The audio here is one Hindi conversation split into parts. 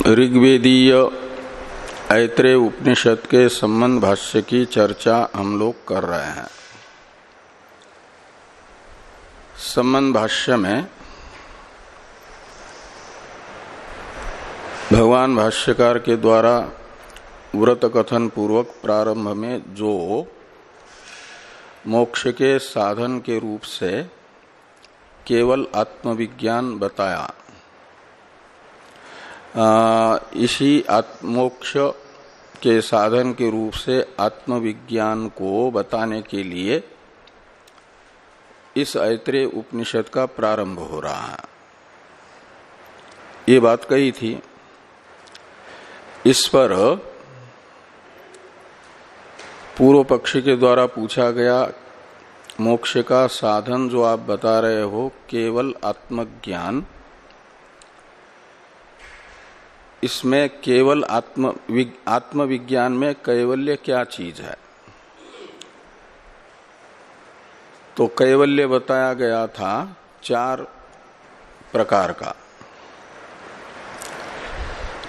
ऋग्वेदीय ऐत्रेय उपनिषद के संबंध भाष्य की चर्चा हम लोग कर रहे हैं। संबंध भाष्य में भगवान भाष्यकार के द्वारा व्रत कथन पूर्वक प्रारंभ में जो मोक्ष के साधन के रूप से केवल आत्मविज्ञान बताया इसी आत्मोक्ष के साधन के रूप से आत्मविज्ञान को बताने के लिए इस ऐत्रेय उपनिषद का प्रारंभ हो रहा है। ये बात कही थी। इस पर पूर्व पक्षी के द्वारा पूछा गया मोक्ष का साधन जो आप बता रहे हो, केवल आत्मज्ञान इसमें केवल आत्म आत्मविज्ञान में कैवल्य क्या चीज़ है? तो कैवल्य बताया गया था चार प्रकार का।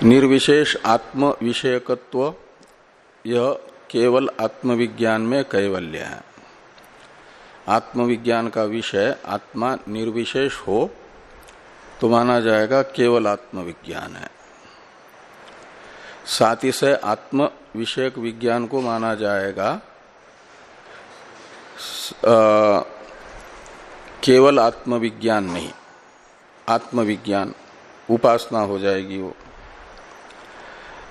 निर्विशेष आत्म विषयकत्व यह केवल आत्मविज्ञान में कैवल्य है। आत्मविज्ञान का विषय आत्मा निर्विशेष हो तो माना जाएगा केवल आत्मविज्ञान है। साथ ही से आत्म विषयक विज्ञान को माना जाएगा। केवल आत्मविज्ञान नहीं, आत्मविज्ञान, उपासना हो जाएगी वो।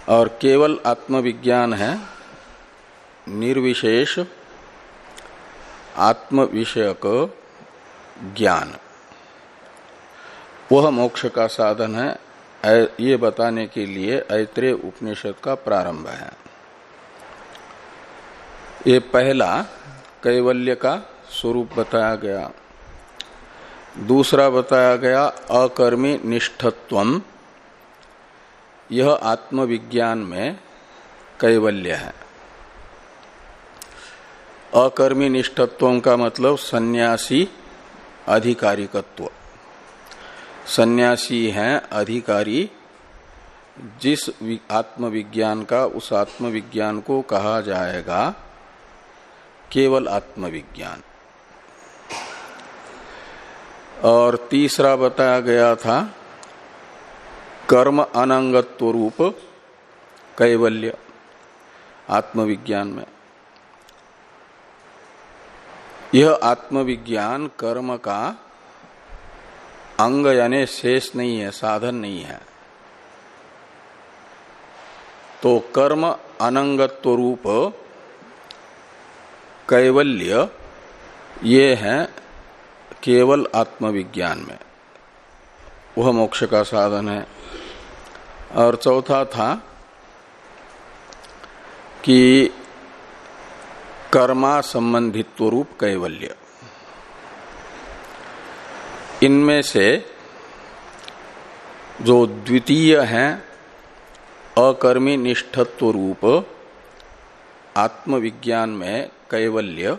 और केवल आत्मविज्ञान है, निर्विशेष आत्म विषयक ज्ञान। वह मोक्ष का साधन है ये बताने के लिए ऐत्रेय उपनिषद का प्रारंभ है। ये पहला कैवल्य का स्वरूप बताया गया। दूसरा बताया गया, अकर्मी निष्ठत्व यह आत्मविज्ञान में कैवल्य है। अकर्मी निष्ठत्व का मतलब सन्यासी अधिकारिकत्व। सन्यासी हैं, अधिकारी। जिस आत्मविज्ञान का, उस आत्मविज्ञान को कहा जाएगा, केवल आत्मविज्ञान। और तीसरा बताया गया था, कर्म अनंगत्व रूप, कैवल्य, आत्मविज्ञान में। यह आत्मविज्ञान कर्म का अंग यानी शेष नहीं है, साधन नहीं है। तो कर्म अनंगत्व रूप कैवल्य ये है केवल आत्मविज्ञान में। वह मोक्ष का साधन है। और चौथा था कि कर्मा संबंधित्व रूप कैवल्य। इनमें से जो द्वितीय है, अकर्मी निष्ठत्व रूप, आत्मविज्ञान में कैवल्य,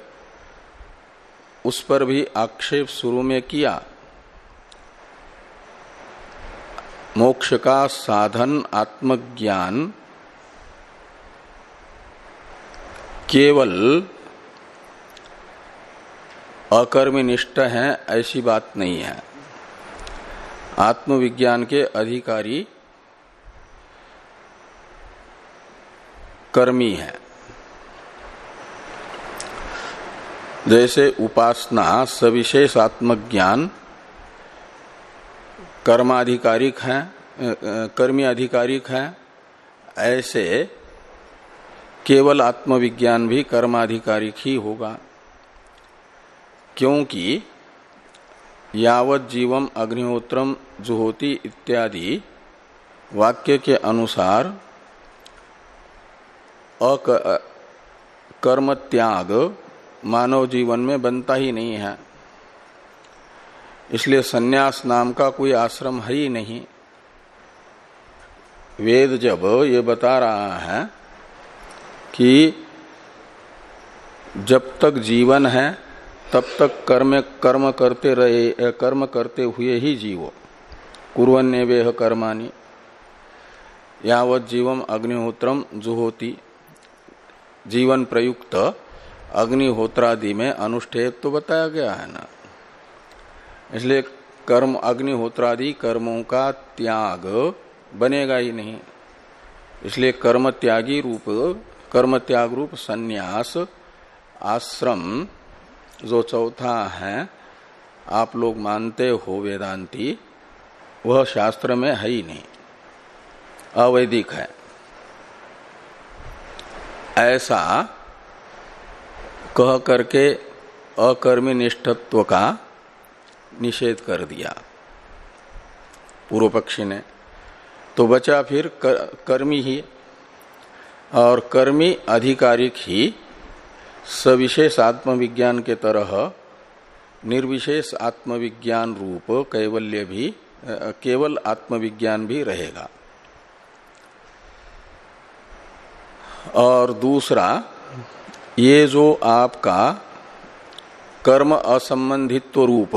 उस पर भी आक्षेप शुरू में किया। मोक्ष का साधन, आत्मज्ञान, केवल अकर्मनिष्ठ हैं, ऐसी बात नहीं है। आत्मविज्ञान के अधिकारी कर्मी है। जैसे उपासना सविशेष आत्मज्ञान कर्माधिकारिक है कर्मी अधिकारिक है, ऐसे केवल आत्मविज्ञान भी कर्माधिकारिक ही होगा। क्योंकि यावत जीवम अग्निहोत्रम जुहोति इत्यादि वाक्य के अनुसार अक कर्म त्याग मानव जीवन में बनता ही नहीं है। इसलिए सन्यास नाम का कोई आश्रम है ही नहीं। वेद जब ये बता रहा है कि जब तक जीवन है तब तक कर्म कर्म करते रहे कर्म करते हुए ही जीवो। कुरन्य वेह कर्मानी यावत जीवम अग्निहोत्रम जुहोती। जीवन प्रयुक्त अग्निहोत्रादि में अनुष्ठेय तो बताया गया है ना। इसलिए कर्म, अग्निहोत्रादि कर्मों का त्याग बनेगा ही नहीं। इसलिए कर्म त्यागी रूप कर्म त्याग रूप संन्यास, आश्रम जो चौथा है आप लोग मानते हो वेदांती वह शास्त्र में है ही नहीं। अवैदिक है। ऐसा कह करके अकर्मी निष्ठत्व का निषेध कर दिया पूर्व पक्षी ने। तो बचा फिर कर, कर्मी ही और कर्मी आधिकारिक ही सविशेष आत्मविज्ञान के तरह निर्विशेष आत्मविज्ञान रूप कैवल्य भी केवल आत्मविज्ञान भी रहेगा। और दूसरा, ये जो आपका कर्म असंबंधित्व रूप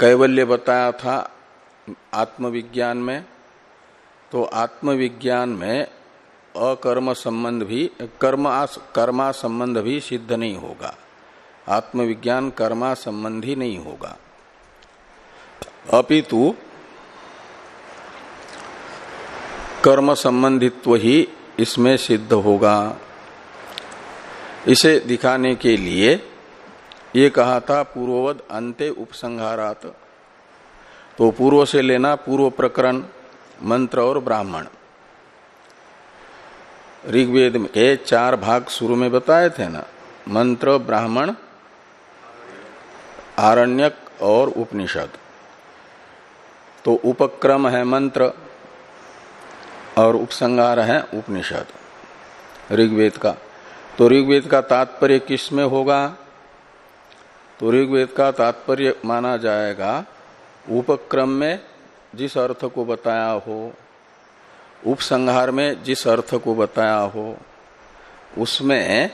कैवल्य बताया था आत्मविज्ञान में तो आत्मविज्ञान में अकर्म संबंध भी, कर्म, कर्मा संबंध भी सिद्ध नहीं होगा। आत्मविज्ञान कर्मा संबंधी नहीं होगा। अपितु, कर्म संबंधित्व ही इसमें सिद्ध होगा। इसे दिखाने के लिए ये कहा था पूर्ववद अंत्य उपसंहारात। तो पूर्व से लेना पूर्व प्रकरण, मंत्र और ब्राह्मण। ऋग्वेद के चार भाग शुरू में बताए थे ना। मंत्र, ब्राह्मण, आरण्यक और उपनिषद। तो उपक्रम है मंत्र और उपसंगार है उपनिषद, ऋग्वेद का। तो ऋग्वेद का तात्पर्य किसमें होगा? तो ऋग्वेद का तात्पर्य माना जाएगा, उपक्रम में जिस अर्थ को बताया हो उपसंहार में जिस अर्थ को बताया हो, उसमें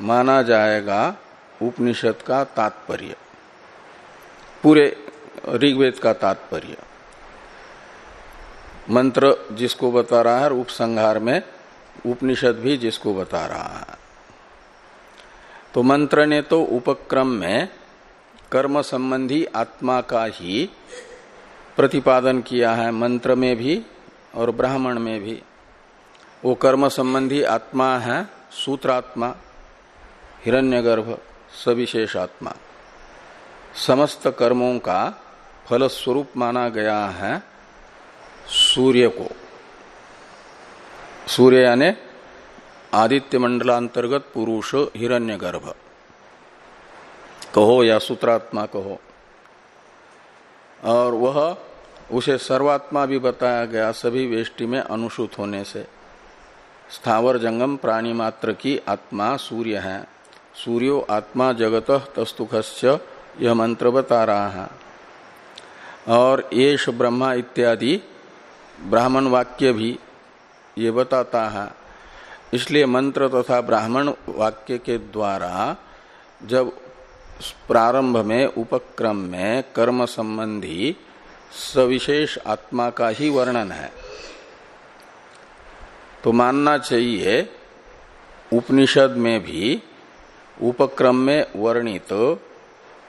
माना जाएगा उपनिषद का तात्पर्य। पूरे ऋग्वेद का तात्पर्य। मंत्र जिसको बता रहा है, उपसंहार में उपनिषद भी जिसको बता रहा है। तो मंत्र ने तो उपक्रम में कर्म संबंधी आत्मा का ही प्रतिपादन किया है, मंत्र में भी और ब्राह्मण में भी। वो कर्म संबंधी आत्मा है, सूत्रात्मा, हिरण्यगर्भ सविशेष आत्मा समस्त कर्मों का फलस्वरूप माना गया है सूर्य को। सूर्य यानी आदित्य मंडलांतर्गत पुरुष, हिरण्यगर्भ। कहो या सूत्रात्मा कहो। और वह उसे सर्वात्मा भी बताया गया सभी वेष्टि में अनुसूत होने से। स्थावर जंगम प्राणी मात्र की आत्मा सूर्य है। सूर्यो आत्मा जगत तस्तुखस्य यह मंत्र बता रहा है। और येष ब्रह्मा इत्यादि ब्राह्मण वाक्य भी ये बताता है। इसलिए मंत्र तथा तो ब्राह्मण वाक्य के द्वारा जब प्रारंभ में, उपक्रम में कर्म संबंधी सविशेष आत्मा का ही वर्णन है। तो मानना चाहिए, उपनिषद में भी, उपक्रम में वर्णित तो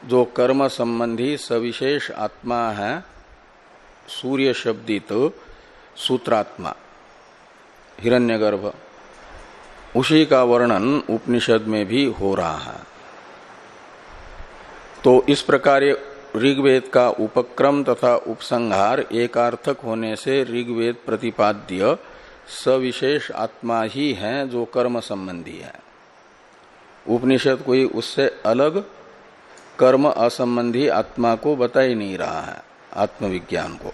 जो कर्म संबंधी सविशेष आत्मा है, सूर्य शब्दित तो सूत्रात्मा, हिरण्यगर्भ, उसी का वर्णन उपनिषद में भी हो रहा है। तो इस प्रकार ऋग्वेद का उपक्रम तथा उपसंहार एकार्थक होने से ऋग्वेद प्रतिपाद्य सविशेष आत्मा ही है जो कर्म संबंधी है। उपनिषद कोई उससे अलग कर्म असंबंधी आत्मा को बता ही नहीं रहा है, आत्मविज्ञान को।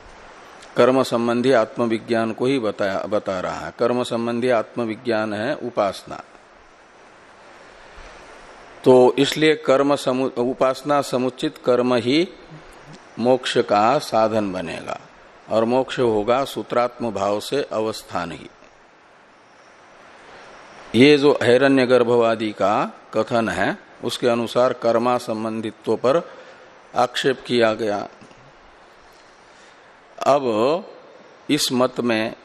कर्म संबंधी आत्मविज्ञान को ही बताया, बता रहा है। कर्म संबंधी आत्मविज्ञान है उपासना। तो इसलिए कर्म समु, उपासना समुचित कर्म ही मोक्ष का साधन बनेगा। और मोक्ष होगा सूत्रात्म भाव से अवस्थान ही। ये जो हैरण्य गर्भवादी का कथन है उसके अनुसार कर्मा संबंधित्व पर आक्षेप किया गया। अब इस मत में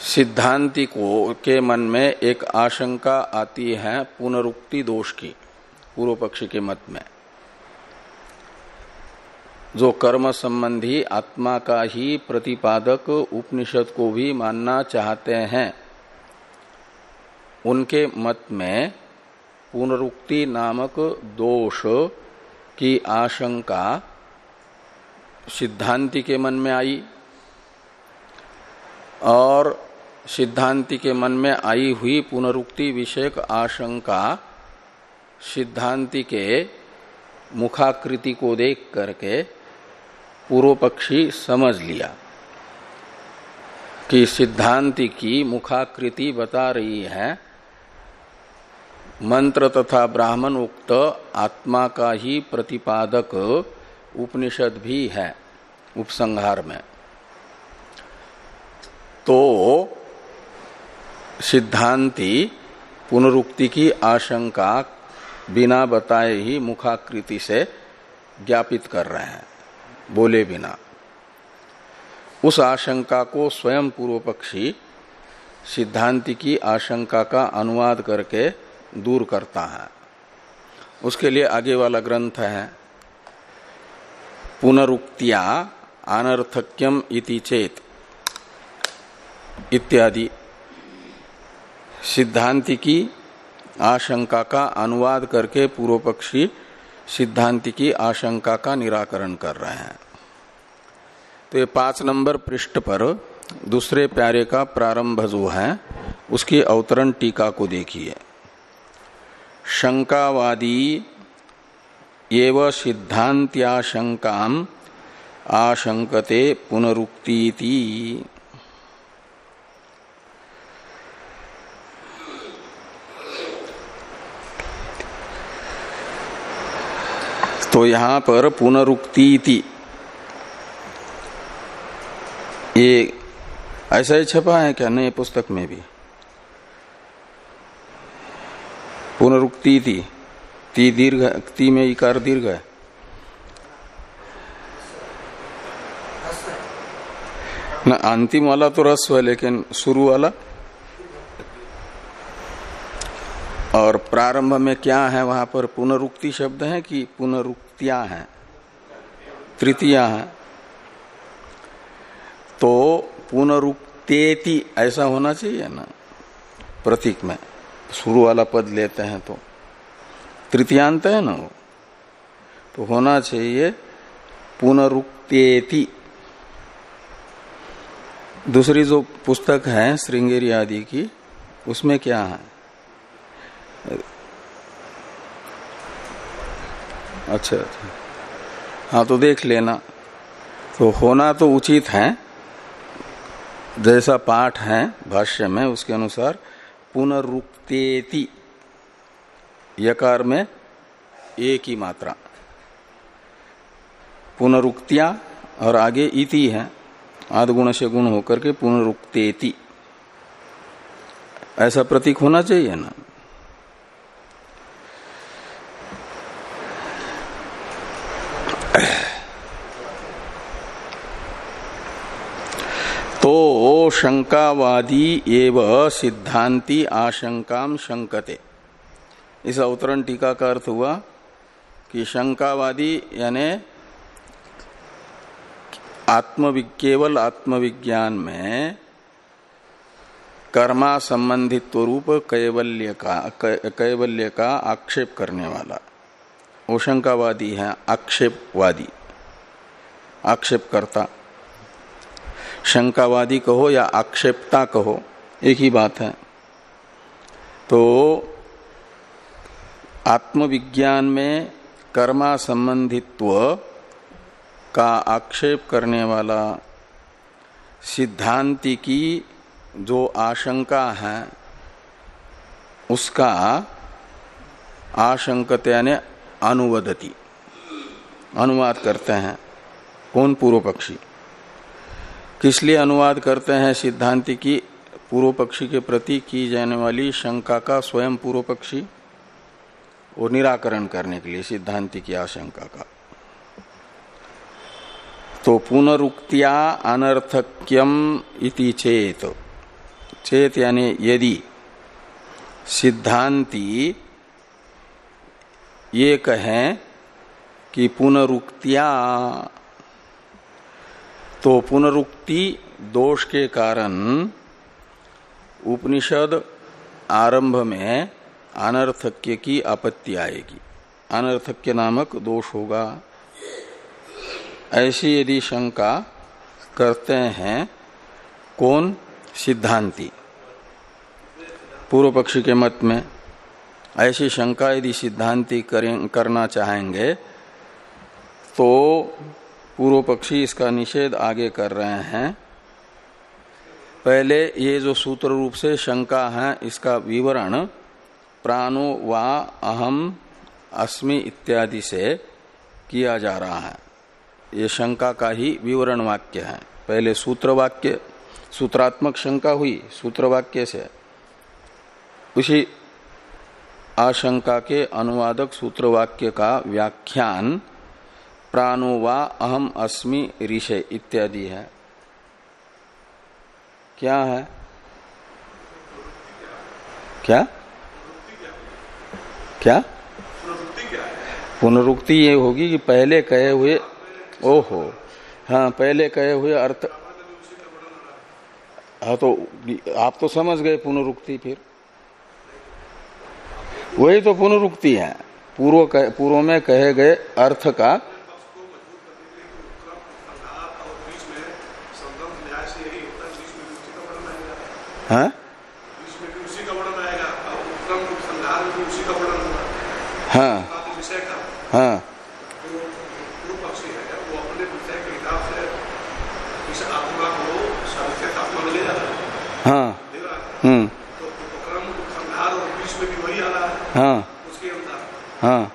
सिद्धांति को के मन में एक आशंका आती है पुनरुक्ति दोष की, पूर्व पक्षी के मत में। जो कर्म संबंधी आत्मा का ही प्रतिपादक उपनिषद को भी मानना चाहते हैं, उनके मत में पुनरुक्ति नामक दोष की आशंका सिद्धांति के मन में आई। और सिद्धांति के मन में आई हुई पुनरुक्ति विषयक आशंका सिद्धांति के मुखाकृति को देख करके पूर्व पक्षी समझ लिया कि सिद्धांति की मुखाकृति बता रही है। मंत्र तथा ब्राह्मण उक्त आत्मा का ही प्रतिपादक उपनिषद भी है उपसंहार में। तो सिद्धांति पुनरुक्ति की आशंका बिना बताए ही मुखाकृति से ज्ञापित कर रहे हैं, बोले बिना। उस आशंका को स्वयं पूर्व पक्षी सिद्धांति की आशंका का अनुवाद करके दूर करता है। उसके लिए आगे वाला ग्रंथ है, पुनरुक्तिया अनर्थक्यम इति चेत। इत्यादि। सिद्धांति की आशंका का अनुवाद करके पूर्व पक्षी सिद्धांति की आशंका का निराकरण कर रहे हैं। तो ये पाँच नंबर पृष्ठ पर दूसरे प्यारे का प्रारंभ जो है, उसकी अवतरण टीका को देखिए। शंकावादी एव सिद्धांत्याशंका आशंकते पुनरुक्ति तो यहाँ पर पुनरुक्ति ये ऐसा ही छपा है क्या? नए पुस्तक में भी। पुनरुक्ति थी ती दीर्घ, ती में इकार दीर्घ है। ना, अंतिम वाला तो रस है, लेकिन शुरू वाला। और प्रारंभ में क्या है, वहाँ पर पुनरुक्ति शब्द है कि पुनरुक्तियाँ हैं, तृतीया है तो पुनरुक्तेति ऐसा होना चाहिए ना, प्रतीक में, शुरू वाला पद लेते हैं तो। तृतीयांत है ना वो तो होना चाहिए पुनरुक्तेति। दूसरी जो पुस्तक है, श्रृंगेरी आदि की, उसमें क्या है? अच्छा अच्छा। हाँ तो देख लेना। तो होना तो उचित है। जैसा पाठ है भाष्य में, उसके अनुसार पुनरुक्तेति, यकार में एक ही मात्रा। पुनरुक्तिया और आगे इति है। आद गुण से गुण होकर के पुनरुक्तेति। ऐसा प्रतीक होना चाहिए ना तो शंकावादी एव सिद्धांति आशंका शंकते। इस अवतरण टीका का अर्थ हुआ कि शंकावादी यानी आत्म केवल आत्मविज्ञान में कर्मा संबंधित रूप कैवल्य का कैवल्य का आक्षेप करने वाला। वो शंकावादी है, आक्षेपवादी आक्षेप करता शंकावादी कहो या आक्षेपता कहो, एक ही बात है। तो आत्मविज्ञान में कर्मा संबंधित्व का आक्षेप करने वाला सिद्धांति की जो आशंका है, उसका आशंकत यानी अनुवदती, अनुवाद करते हैं कौन पूर्व पक्षी? किस लिए अनुवाद करते हैं सिद्धांति की? पूर्व पक्षी के प्रति की जाने वाली शंका का स्वयं पूर्व पक्षी और निराकरण करने के लिए सिद्धांति की आशंका का। तो पुनरुक्तिया अनर्थक्यम इति चेत। चेत यानी यदि सिद्धांति ये कहें कि पुनरुक्तिया तो पुनरुक्ति दोष के कारण उपनिषद आरंभ में अनर्थक्य की आपत्ति आएगी। अनर्थक्य नामक दोष होगा। ऐसी यदि शंका करते हैं, कौन सिद्धांति? पूर्व पक्षी के मत में ऐसी शंका यदि सिद्धांति करना चाहेंगे तो पूर्व पक्षी इसका निषेध आगे कर रहे हैं। पहले ये जो सूत्र रूप से शंका है, इसका विवरण प्राणो वा अहम अस्मि इत्यादि से किया जा रहा है। ये शंका का ही विवरण वाक्य है। पहले सूत्र वाक्य, सूत्रात्मक शंका हुई सूत्र वाक्य से। उसी आशंका के अनुवादक सूत्र वाक्य का व्याख्यान प्राणो वा अहम अस्मि ऋषे इत्यादि है। क्या है? क्या? क्या? पुनरुक्ति ये होगी कि पहले कहे हुए, ओहो हाँ पहले कहे हुए अर्थ हाँ तो आप तो समझ गए पुनरुक्ति फिर। वही तो पुनरुक्ति है। पूर्व पूर्व में कहे गए अर्थ का हाँ? हाँ। हाँ। हाँ हम्म। हाँ। हाँ।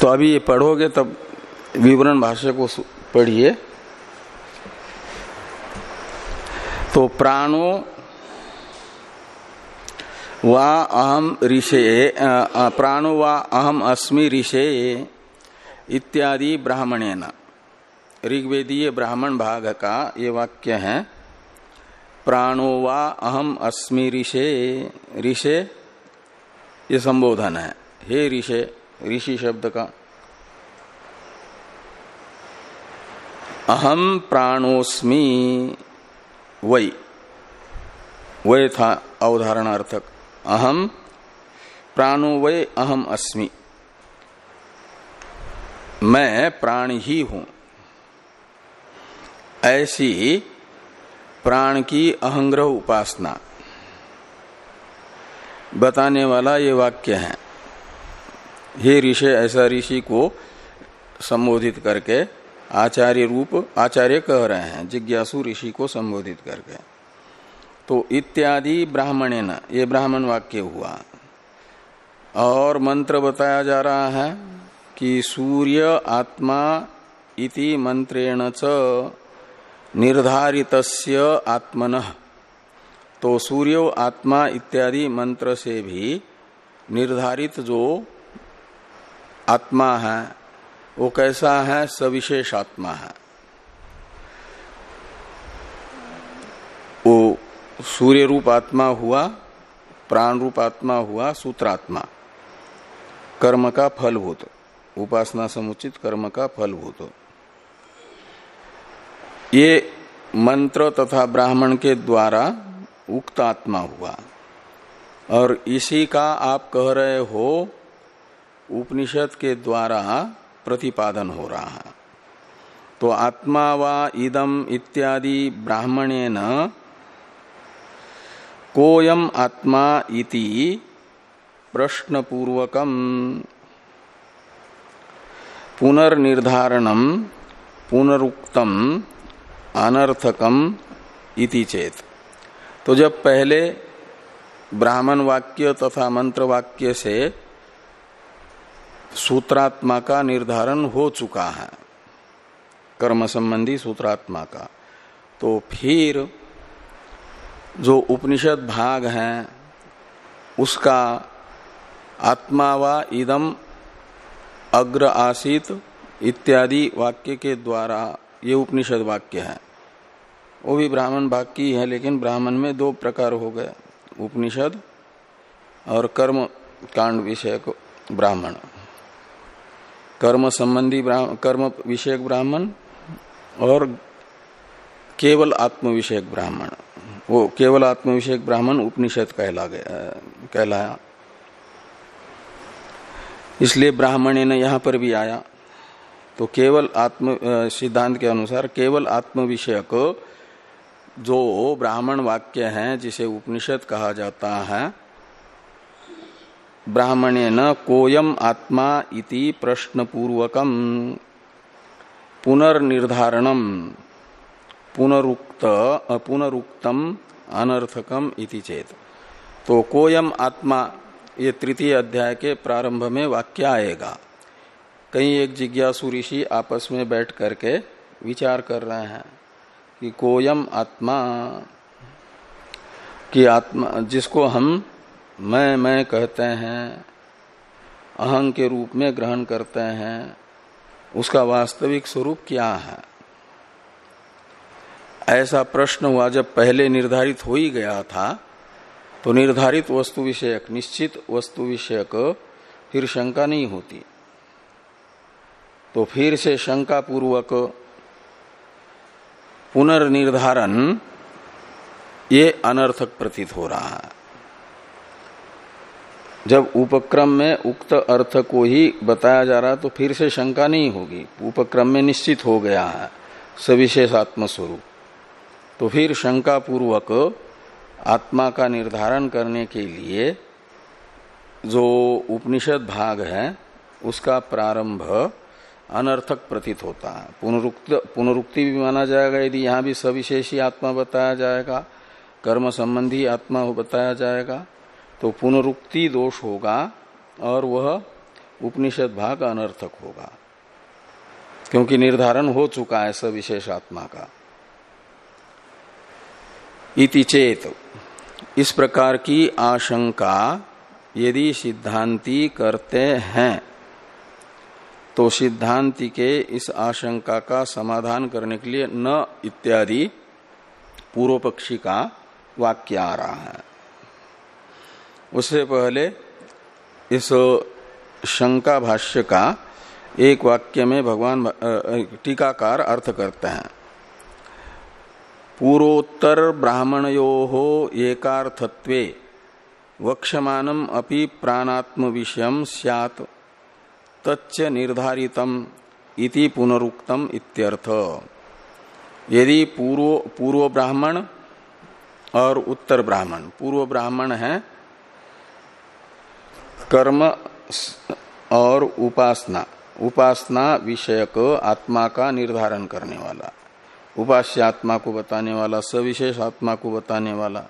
तो अभी ये पढ़ोगे तब विवरण भाष्य को पढ़िए। तो प्राणो वा अहम ऋषे प्राणो वा अहम अस्मि ऋषे इत्यादि ब्राह्मणेन। ऋग्वेदीय ब्राह्मण भाग का ये वाक्य है। प्राणो वा अहम अस्मि ऋषे ऋषे, ये संबोधन है। हे ऋषे, ऋषि शब्द का। अहम प्राणोस्मि वही, वह था अवधारणार्थक। अहम प्राणो वै अहम अस्मि। मैं प्राण ही हूँ। ऐसी प्राण की अहंग्रह उपासना। बताने वाला ये वाक्य है। हे ऋषि, ऐसा ऋषि को संबोधित करके आचार्य रूप आचार्य कह रहे हैं, जिज्ञासु ऋषि को संबोधित करके। तो इत्यादि ब्राह्मणे न ये ब्राह्मण वाक्य हुआ। और मंत्र बताया जा रहा है कि सूर्य आत्मा इति मंत्रेण च निर्धारित आत्मन। तो सूर्यो आत्मा इत्यादि मंत्र से भी निर्धारित जो आत्मा है वो कैसा है? सविशेष आत्मा है। वो सूर्य रूप आत्मा हुआ प्राण रूप आत्मा हुआ, सूत्रात्मा। कर्म का फलभूत उपासना समुचित कर्म का फलभूत ये मंत्र तथा ब्राह्मण के द्वारा उक्त आत्मा हुआ। और इसी का आप कह रहे हो, उपनिषद के द्वारा प्रतिपादन हो रहा है। तो आत्मा वा इदम इत्यादि ब्राह्मणे न कोयम आत्मा इति प्रश्नपूर्वकम पुनर्निर्धारणम पुनरुक्तम अनर्थकम इति चेत। तो जब पहले ब्राह्मण वाक्य तथा मंत्र वाक्य से सूत्रात्मा का निर्धारण हो चुका है। कर्म संबंधी सूत्रात्मा का। तो फिर जो उपनिषद भाग है, उसका आत्मा व इदम अग्र आसित इत्यादि वाक्य के द्वारा ये उपनिषद वाक्य है। वो भी ब्राह्मण भाग की है, लेकिन ब्राह्मण में दो प्रकार हो गए, उपनिषद और कर्म कांड विषय को ब्राह्मण। कर्म संबंधी कर्म विषयक ब्राह्मण और केवल आत्म विषयक ब्राह्मण। वो केवल आत्म विषयक ब्राह्मण उपनिषद कहला गया कहलाया। इसलिए ब्राह्मण ने यहाँ पर भी आया। तो केवल आत्म सिद्धांत के अनुसार केवल आत्म विषयक जो ब्राह्मण वाक्य है, जिसे उपनिषद कहा जाता है ब्राह्मणे न कोयम आत्मा इति प्रश्न पूर्वकम पुनर्निर्धारणम पुनरुक्त पुनरुक्तम अनर्थकम इति चेत। तो कोयम आत्मा ये तृतीय अध्याय के प्रारंभ में वाक्य आएगा। कई एक जिज्ञासु ऋषि आपस में बैठ करके विचार कर रहे हैं कि कोयम आत्मा, की आत्मा, जिसको हम मैं मैं कहते हैं अहंग के रूप में ग्रहण करते हैं, उसका वास्तविक स्वरूप क्या है? ऐसा प्रश्न हुआ जब पहले निर्धारित हो ही गया था तो निर्धारित वस्तु विषयक, निश्चित वस्तु विषयक फिर शंका नहीं होती। तो फिर से शंका पूर्वक पुनर्निर्धारण ये अनर्थक प्रतीत हो रहा है। जब उपक्रम में उक्त अर्थ को ही बताया जा रहा तो फिर से शंका नहीं होगी। उपक्रम में निश्चित हो गया है, सविशेष आत्मस्वरूप। तो फिर शंका पूर्वक आत्मा का निर्धारण करने के लिए जो उपनिषद भाग है, उसका प्रारंभ अनर्थक प्रतीत होता है। पुनरुक्त, पुनरुक्ति भी माना जाएगा, यदि यहाँ भी सविशेषी आत्मा बताया जाएगा, कर्म संबंधी आत्मा बताया जाएगा तो पुनरुक्ति दोष होगा और वह उपनिषद भाग अनर्थक होगा। क्योंकि निर्धारण हो चुका है सविशेष आत्मा का। इति चेत। इस प्रकार की आशंका यदि सिद्धांति करते हैं तो सिद्धांति के इस आशंका का समाधान करने के लिए न इत्यादि पूर्व पक्षी का वाक्य आ रहा है। उससे पहले इस शंका भाष्य का एक वाक्य में भगवान टीकाकार अर्थ करते हैं। पूर्वोत्तर ब्राह्मणयो एकार्थत्वे वक्षमानम अपि प्राणात्म विषय सियात, तच्च निर्धारितम इति पुनरुक्तम इत्यर्थ। यदि पूर्व पूर्व ब्राह्मण और उत्तर ब्राह्मण, पूर्व ब्राह्मण है कर्म और उपासना। उपासना विषयक आत्मा का निर्धारण करने वाला। उपास्य आत्मा को बताने वाला, सविशेष आत्मा को बताने वाला।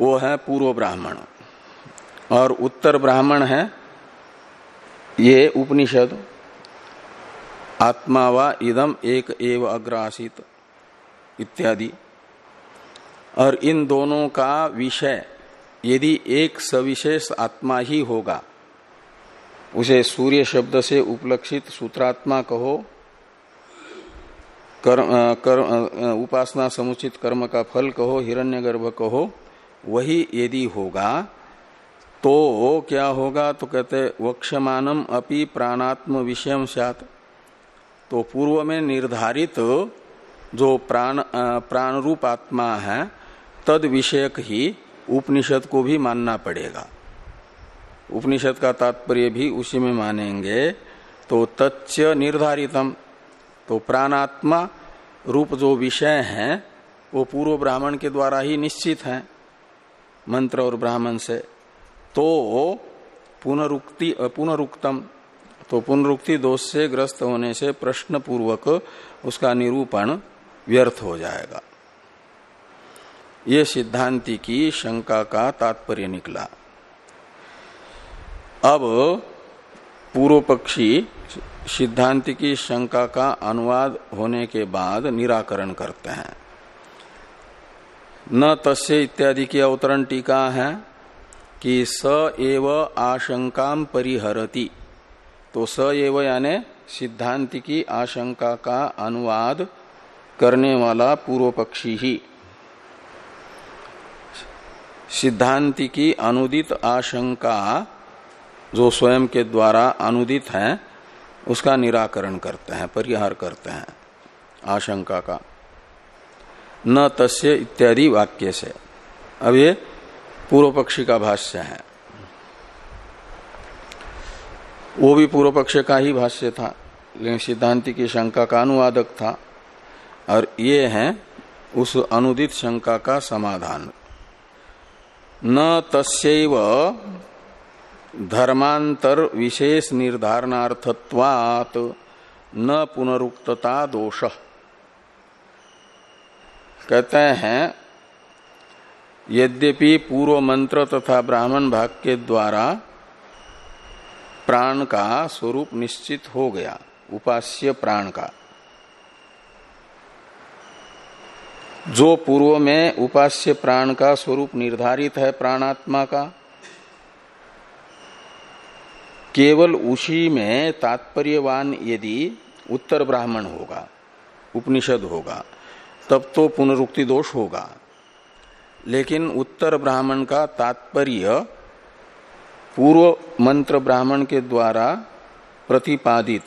वो है पूर्व ब्राह्मण। और उत्तर ब्राह्मण है, ये उपनिषद, आत्मा व इदम एक एव अग्रासित इत्यादि। और इन दोनों का विषय यदि एक सविशेष आत्मा ही होगा उसे सूर्य शब्द से उपलक्षित सूत्रात्मा कहो कर्म कर, उपासना समुचित कर्म का फल कहो हिरण्यगर्भ कहो वही यदि होगा तो क्या होगा? तो कहते वक्षमानम अपि प्राणात्म विषय सात तो पूर्व में निर्धारित जो प्राण प्राण रूप आत्मा है तद विषयक ही उपनिषद को भी मानना पड़ेगा। उपनिषद का तात्पर्य भी उसी में मानेंगे तो तच्च निर्धारितम तो प्राणात्मा रूप जो विषय है, वो पूर्व ब्राह्मण के द्वारा ही निश्चित है, मंत्र और ब्राह्मण से। तो पुनरुक्ति, पुनरुक्तम तो पुनरुक्ति दोष से ग्रस्त होने से प्रश्न पूर्वक उसका निरूपण व्यर्थ हो जाएगा। ये सिद्धांति की शंका का तात्पर्य निकला। अब पूर्व पक्षी सिद्धांति की शंका का अनुवाद होने के बाद निराकरण करते हैं। न तस्य इत्यादि की अवतरण टीका है कि स एव आशंका परिहरती। तो स एव यानी सिद्धांत की आशंका का अनुवाद करने वाला पूर्व पक्षी ही। सिद्धांति की अनुदित आशंका जो स्वयं के द्वारा अनुदित है, उसका निराकरण करते हैं, परिहार करते हैं, आशंका का। न तस्य इत्यादि वाक्य से। अब ये पूर्व पक्षी का भाष्य है। वो भी पूर्व पक्ष का ही भाष्य था, लेकिन सिद्धांति की शंका का अनुवादक था। और ये है उस अनुदित शंका का समाधान। न तस्व धर्मांतर विशेष निर्धारणार्थत्वात् न पुनरुक्तता दोष। कहते हैं, यद्यपि पूर्व मंत्र तथा ब्राह्मण भाग के द्वारा प्राण का स्वरूप निश्चित हो गया, उपास्य प्राण का। जो पूर्व में उपास्य प्राण का स्वरूप निर्धारित है प्राणात्मा का, केवल उसी में तात्पर्यवान यदि उत्तर ब्राह्मण होगा, उपनिषद होगा, तब तो पुनरुक्ति दोष होगा। लेकिन उत्तर ब्राह्मण का तात्पर्य पूर्व मंत्र ब्राह्मण के द्वारा प्रतिपादित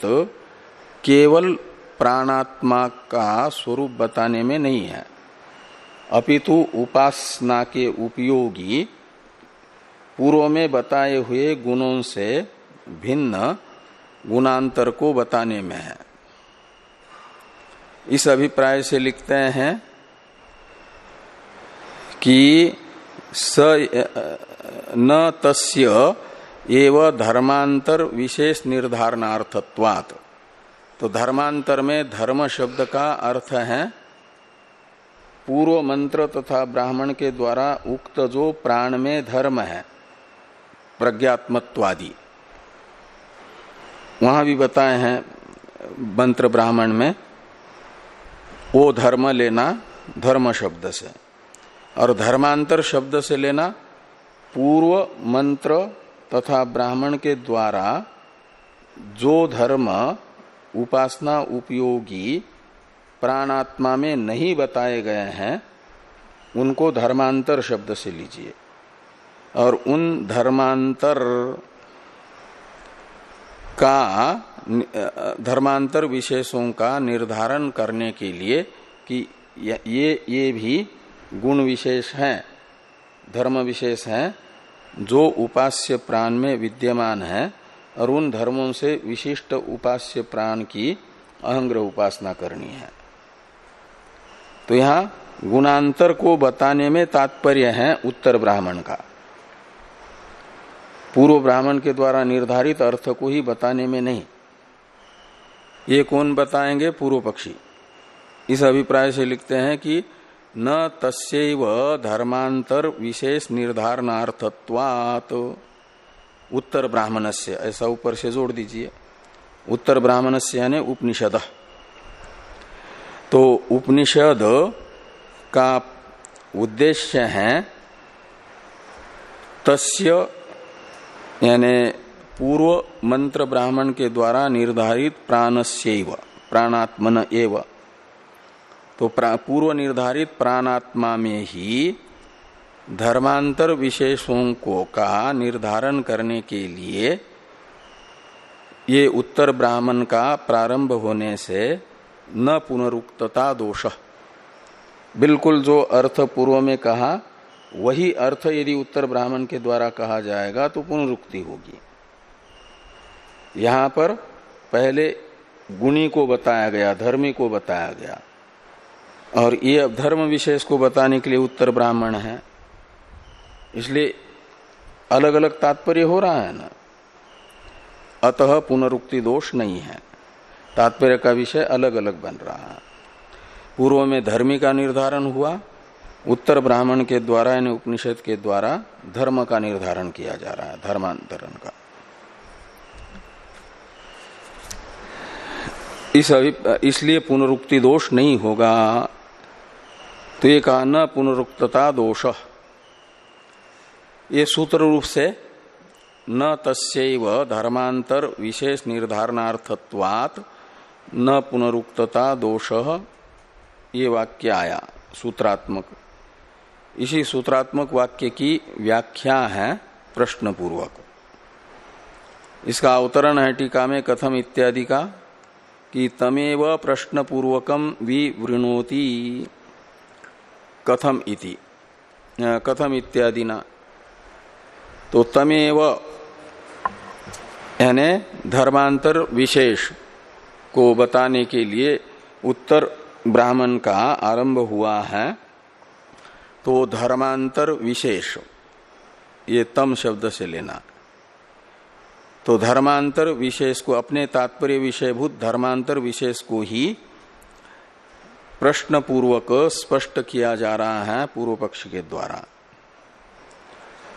केवल प्राणात्मा का स्वरूप बताने में नहीं है। अपितु उपासना के उपयोगी पूर्व में बताए हुए गुणों से भिन्न गुणांतर को बताने में है। इस अभिप्राय से लिखते हैं कि स न तस्य एव धर्मांतर विशेष निर्धारणार्थत्वात्। तो धर्मांतर में धर्म शब्द का अर्थ है पूर्व मंत्र तथा ब्राह्मण के द्वारा उक्त जो प्राण में धर्म है, प्रज्ञात्मत्वादि। वहाँ भी बताए हैं मंत्र ब्राह्मण में वो धर्म लेना धर्म शब्द से। और धर्मांतर शब्द से लेना पूर्व मंत्र तथा ब्राह्मण के द्वारा जो धर्म उपासना उपयोगी प्राणात्मा में नहीं बताए गए हैं, उनको धर्मांतर शब्द से लीजिए। और उन धर्मांतर का, धर्मांतर विशेषों का निर्धारण करने के लिए कि ये ये भी गुण विशेष हैं, धर्म विशेष हैं, जो उपास्य प्राण में विद्यमान है, और उन धर्मों से विशिष्ट उपास्य प्राण की अहंग्र उपासना करनी है। तो यहाँ गुणांतर को बताने में तात्पर्य है उत्तर ब्राह्मण का। पूर्व ब्राह्मण के द्वारा निर्धारित अर्थ को ही बताने में नहीं। ये कौन बताएँगे? पूर्व पक्षी। इस अभिप्राय से लिखते हैं कि न तस्व धर्मांतर विशेष निर्धारणार्थत्वात। उत्तर ब्राह्मण से ऐसा ऊपर से जोड़ दीजिए। उत्तर ब्राह्मण से यानी उपनिषद। तो उपनिषद का उद्देश्य है तस्य, यानी पूर्व मंत्र ब्राह्मण के द्वारा निर्धारित प्राणस्यव, प्राणात्मन एव। तो पूर्व निर्धारित प्राणात्मा में ही धर्मांतर विशेषों को का निर्धारण करने के लिए ये उत्तर ब्राह्मण का प्रारंभ होने से न पुनरुक्तता दोष। बिल्कुल जो अर्थ पूर्व में कहा, वही अर्थ यदि उत्तर ब्राह्मण के द्वारा कहा जाएगा तो पुनरुक्ति होगी। यहाँ पर पहले गुणी को बताया गया, धर्मी को बताया गया। और ये अब धर्म विशेष को बताने के लिए उत्तर ब्राह्मण है। इसलिए अलग अलग तात्पर्य हो रहा है ना। अतः पुनरुक्ति दोष नहीं है। तात्पर्य का विषय अलग अलग बन रहा है। पूर्व में धर्मी का निर्धारण हुआ, उत्तर ब्राह्मण के द्वारा यानी उपनिषद के द्वारा धर्म का निर्धारण किया जा रहा है, धर्मांतरण का। इस इसलिए पुनरुक्ति दोष नहीं होगा। तो ये कहा, न पुनरुक्तता दोष। ये सूत्र रूप से न तस्व धर्मांतर विशेष निर्धारणार्थत्वात् न पुनरुक्तता दोष, ये वाक्य आया, सूत्रात्मक। इसी सूत्रात्मक वाक्य की व्याख्या है प्रश्न पूर्वक इसका अवतरण है टीका में कथम इत्यादि का, कि तमेव प्रश्न पूर्वकम विवृणोति। कथम इति। कथम इत्यादि ना। तो तमेव, यानी धर्मांतर विशेष को बताने के लिए उत्तर ब्राह्मण का आरंभ हुआ है। तो धर्मांतर विशेष, ये तम शब्द से लेना। तो धर्मांतर विशेष को अपने तात्पर्य विषयभूत धर्मांतर विशेष को ही प्रश्न पूर्वक स्पष्ट किया जा रहा है पूर्व पक्ष के द्वारा।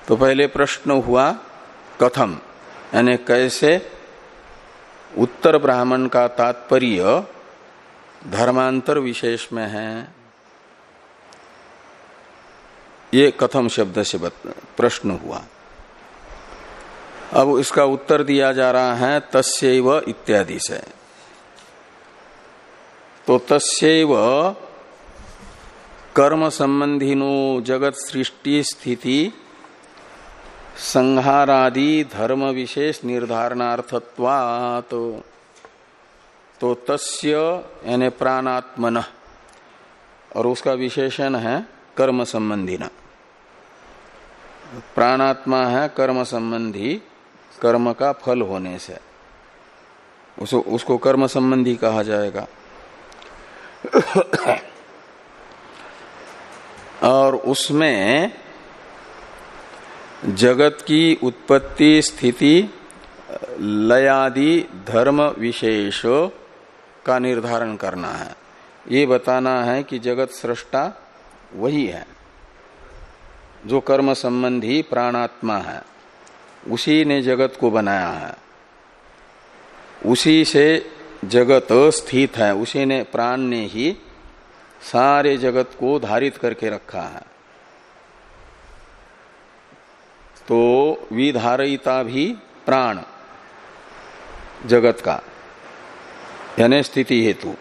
तो पहले प्रश्न हुआ, कथम, यानी कैसे उत्तर ब्राह्मण का तात्पर्य धर्मांतर विशेष में है। ये कथम शब्द से प्रश्न हुआ। अब इसका उत्तर दिया जा रहा है तस्व इत्यादि से। तो तस्व कर्म संबंधिनो जगत सृष्टि स्थिति संहारादि धर्म विशेष निर्धारणार्थत्वात् तो तस्य यानी प्राणात्मन और उसका विशेषण है कर्म संबंधी न प्राणात्मा है कर्म संबंधी कर्म का फल होने से। उसको, उसको कर्म संबंधी कहा जाएगा। और उसमें जगत की उत्पत्ति, स्थिति, लयादि, धर्म विशेष का निर्धारण करना है। ये बताना है कि जगत सृष्टा वही है, जो कर्म संबंधी प्राणात्मा है। उसी ने जगत को बनाया है। उसी से जगत स्थित है। उसी ने प्राण ने ही सारे जगत को धारित करके रखा है। तो विधारयिता भी प्राण जगत का, यानी स्थिति हेतु।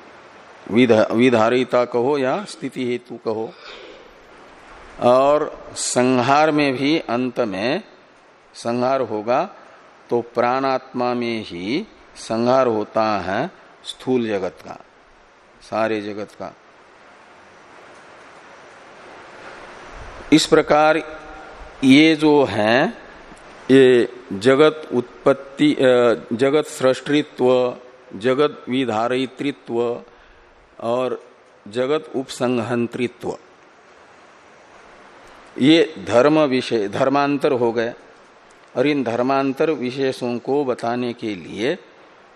विधारिता कहो या स्थिति हेतु कहो। और संहार में भी अंत में संहार होगा तो प्राणात्मा में ही संहार होता है स्थूल जगत का, सारे जगत का। इस प्रकार ये जो है, ये जगत उत्पत्ति जगत सृष्टित्व, जगत विधारित्व और जगत उपसंहंत्रित्व। ये धर्म विषय धर्मांतर हो गए। और इन धर्मांतर विशेषों को बताने के लिए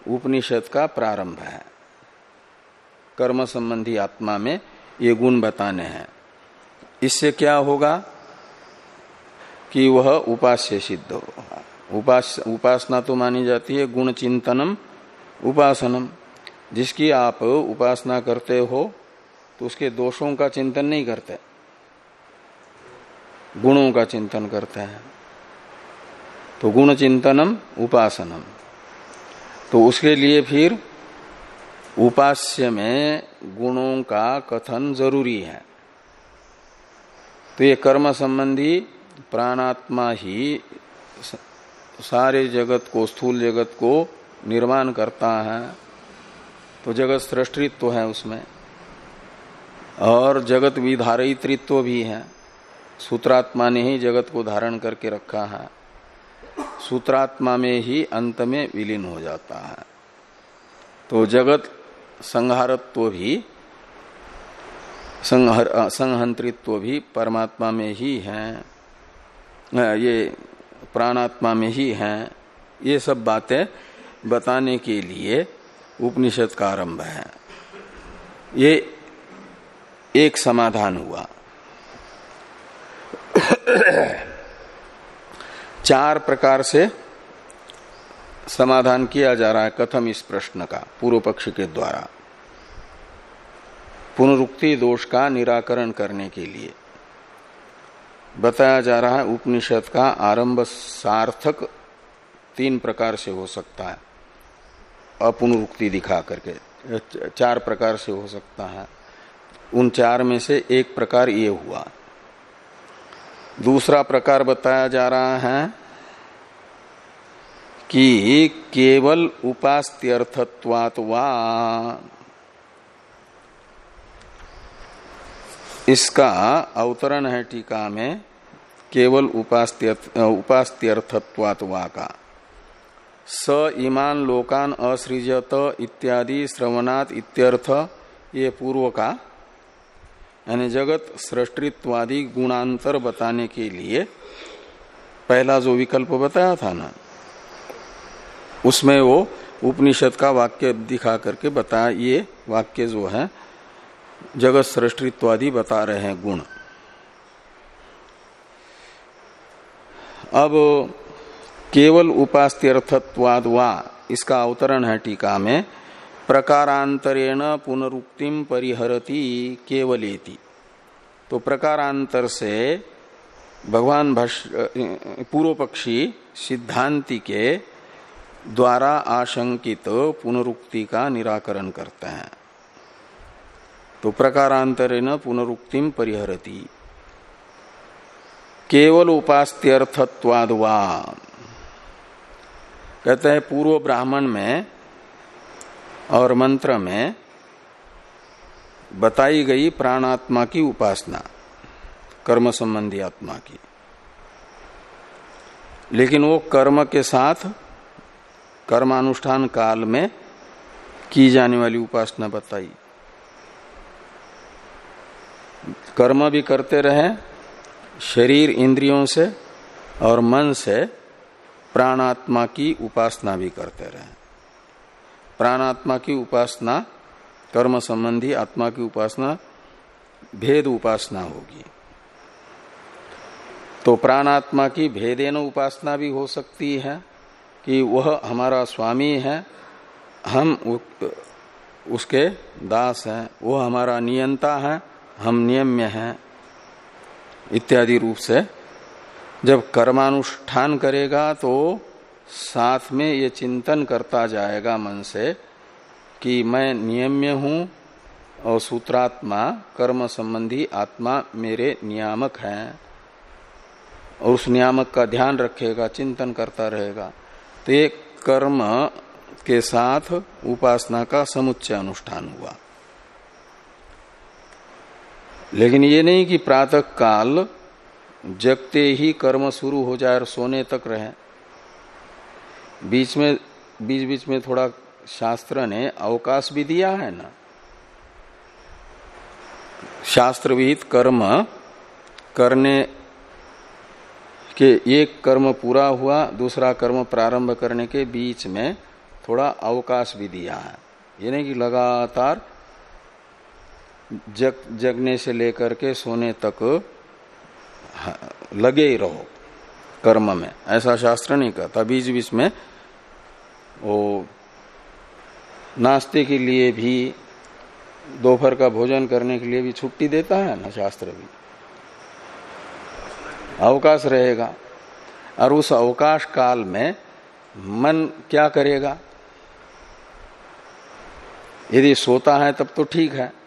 उपनिषद का प्रारंभ है। कर्म संबंधी आत्मा में ये गुण बताने हैं। इससे क्या होगा? कि वह उपास्य सिद्ध। हो उपास उपासना तो मानी जाती है गुण चिंतनम, उपासनम। जिसकी आप उपासना करते हो तो उसके दोषों का चिंतन नहीं करते। गुणों का चिंतन करते हैं। तो गुण चिंतनम, उपासनम। तो उसके लिए फिर उपास्य में गुणों का कथन ज़रूरी है। तो ये कर्म संबंधी प्राणात्मा ही सारे जगत को, स्थूल जगत को निर्माण करता है। तो जगत सृष्टित्व है उसमें। और जगत विधारित्व भी है। सूत्रात्मा ने ही जगत को धारण करके रखा है। सूत्रात्मा में ही अंत में विलीन हो जाता है। तो जगत संहारत्व भी संहंत्रित्व भी परमात्मा में ही है। ये प्राणात्मा में ही है। ये सब बातें बताने के लिए उपनिषद का आरंभ है। ये एक समाधान हुआ। चार प्रकार से समाधान किया जा रहा है कथम इस प्रश्न का, पूर्व पक्ष के द्वारा। पुनरुक्ति दोष का निराकरण करने के लिए। बताया जा रहा है उपनिषद का आरंभ सार्थक तीन प्रकार से हो सकता है। अपुनरुक्ति दिखा करके, चार प्रकार से हो सकता है। उन चार में से एक प्रकार ये हुआ। दूसरा प्रकार बताया जा रहा है कि केवल उपास्त्यर्थत्वात इसका अवतरण है टीका में केवल उपास्त्यर्थत्वात वा का स ईमान लोकान असृजत इत्यादि श्रवणात इत्यर्थ ये पूर्व का, यानी जगत सृष्टित्वादि गुणांतर बताने के लिए पहला जो विकल्प बताया था ना, उसमें वो उपनिषद का वाक्य दिखा करके बताया, ये वाक्य जो है जगत सृष्टित्वादि बता रहे हैं गुण। अब केवल उपास्त्यर्थत्वाद वा, इसका अवतरण है टीका में, प्रकारांतरेण पुनरुक्तिम परिहरती केवलेति। तो प्रकारांतर से भगवान पूर्व पक्षी सिद्धांति के द्वारा आशंकित पुनरुक्ति का निराकरण करते हैं। तो प्रकारांतरेण पुनरुक्तिम परिहरती। केवल उपास्त्यर्थत्वाद कहते हैं, पूर्व ब्राह्मण में और मंत्र में बताई गई प्राणात्मा की उपासना कर्म संबंधी आत्मा की। लेकिन वो कर्म के साथ कर्मानुष्ठान काल में की जाने वाली उपासना बताई। कर्म भी करते रहे, शरीर इंद्रियों से और मन से प्राणात्मा की उपासना भी करते रहे। प्राणात्मा की उपासना, कर्म संबंधी आत्मा की उपासना, भेद उपासना होगी। तो प्राणात्मा की भेदेन उपासना भी हो सकती है कि वह हमारा स्वामी है, हम उसके दास हैं वह हमारा नियंता है हम नियम्य हैं, इत्यादि रूप से। जब कर्मानुष्ठान करेगा तो साथ में ये चिंतन करता जाएगा मन से कि मैं नियम्य हूँ और सूत्रात्मा, कर्म संबंधी आत्मा मेरे नियामक हैं। और उस नियामक का ध्यान रखेगा, चिंतन करता रहेगा। तो ये कर्म के साथ उपासना का समुच्चय अनुष्ठान हुआ। लेकिन ये नहीं कि प्रातः काल जगते ही कर्म शुरू हो जाए और सोने तक रहे। बीच में बीच बीच में थोड़ा शास्त्र ने अवकाश भी दिया है ना। शास्त्र विहित कर्म करने के, एक कर्म पूरा हुआ, दूसरा कर्म प्रारंभ करने के बीच में थोड़ा अवकाश भी दिया है। ये नहीं कि लगातार जग, जगने से लेकर के सोने तक लगे ही रहो, कर्म में। ऐसा शास्त्र नहीं कहता। बीच बीच में वो नाश्ते के लिए भी, दोपहर का भोजन करने के लिए भी छुट्टी देता है ना शास्त्र भी। अवकाश रहेगा। और उस अवकाश काल में मन क्या करेगा? यदि सोता है तब तो ठीक है।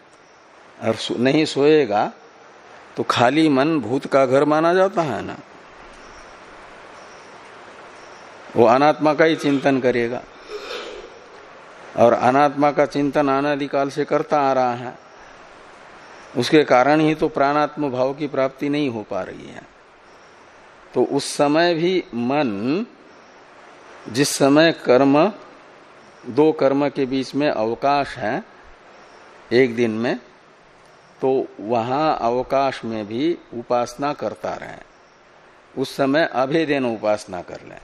और नहीं सोएगा तो खाली मन भूत का घर माना जाता है ना। वो अनात्मा का ही चिंतन करेगा। और अनात्मा का चिंतन अनादिकाल से करता आ रहा है। उसके कारण ही तो प्राणात्म भाव की प्राप्ति नहीं हो पा रही है। तो उस समय भी मन, जिस समय कर्म, दो कर्म के बीच में अवकाश है, एक दिन में तो वहाँ अवकाश में भी उपासना करता रहे। उस समय अभेदेन उपासना कर लें।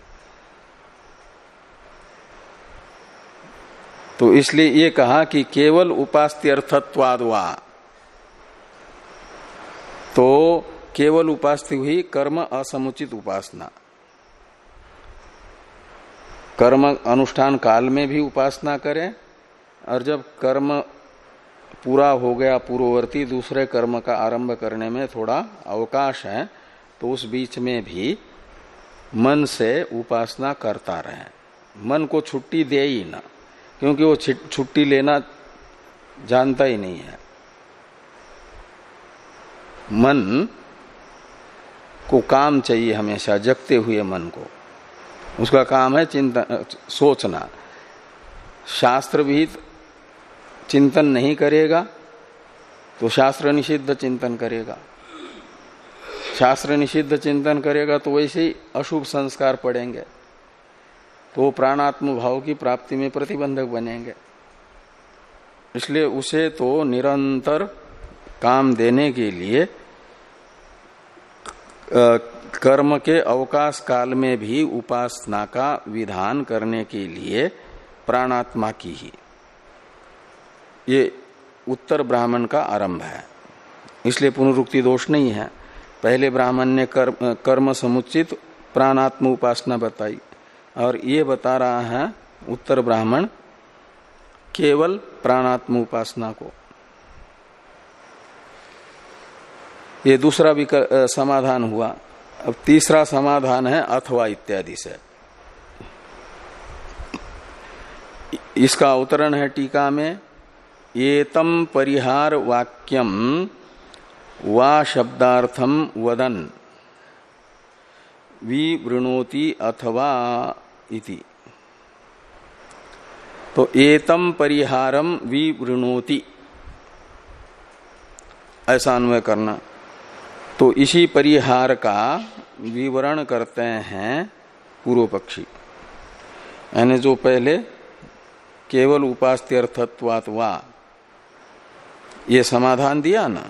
तो इसलिए ये कहा कि केवल उपास्य अर्थत्वाद तो केवल उपास्य हुई कर्म असमुचित उपासना। कर्म अनुष्ठान काल में भी उपासना करें और जब कर्म पूरा हो गया पूर्ववर्ती, दूसरे कर्म का आरंभ करने में थोड़ा अवकाश है तो उस बीच में भी मन से उपासना करता रहे। मन को छुट्टी दे ही ना, क्योंकि वो छुट्टी लेना जानता ही नहीं है। मन को काम चाहिए हमेशा, जगते हुए मन को। उसका काम है चिंता, सोचना। शास्त्र विहित चिंतन नहीं करेगा तो शास्त्र निषिद्ध चिंतन करेगा। शास्त्र निषिद्ध चिंतन करेगा तो वैसे ही अशुभ संस्कार पड़ेंगे। तो प्राणात्म भाव की प्राप्ति में प्रतिबंधक बनेंगे। इसलिए उसे तो निरंतर काम देने के लिए कर्म के अवकाश काल में भी उपासना का विधान करने के लिए प्राणात्मा की ही। ये उत्तर ब्राह्मण का आरंभ है। इसलिए पुनरुक्ति दोष नहीं है। पहले ब्राह्मण ने कर्म, कर्म समुचित प्राणात्म उपासना बताई और ये बता रहा है उत्तर ब्राह्मण केवल प्राणात्म उपासना को। ये दूसरा भी कर, समाधान हुआ। अब तीसरा समाधान है अथवा इत्यादि से। इसका अवतरण है टीका में। एतम परिहार वाक्यम वा शब्दार्थम वदन। विवृणोति अथवा इति। तो एतम परिहारम विवृणोति। ऐसा अन्वय करना। तो इसी परिहार का विवरण करते हैं पूर्व पक्षी यानी जो पहले केवल उपास्त्यर्थत्वात वा ये समाधान दिया ना।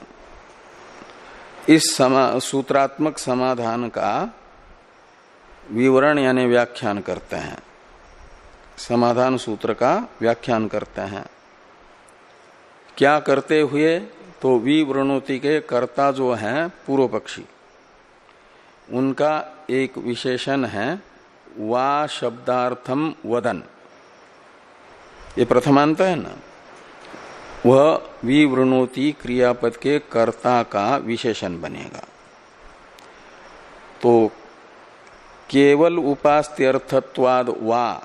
इस समा, सूत्रात्मक समाधान का विवरण यानी व्याख्यान करते हैं। समाधान सूत्र का व्याख्यान करते हैं। क्या करते हुए तो विवृणोति के कर्ता जो हैं पूर्व पक्षी उनका एक विशेषण है वा शब्दार्थम वदन। ये प्रथमांत है ना। वह विवृणोति क्रियापद के कर्ता का विशेषण बनेगा। तो केवल उपास्त्यर्थत्वाद वा,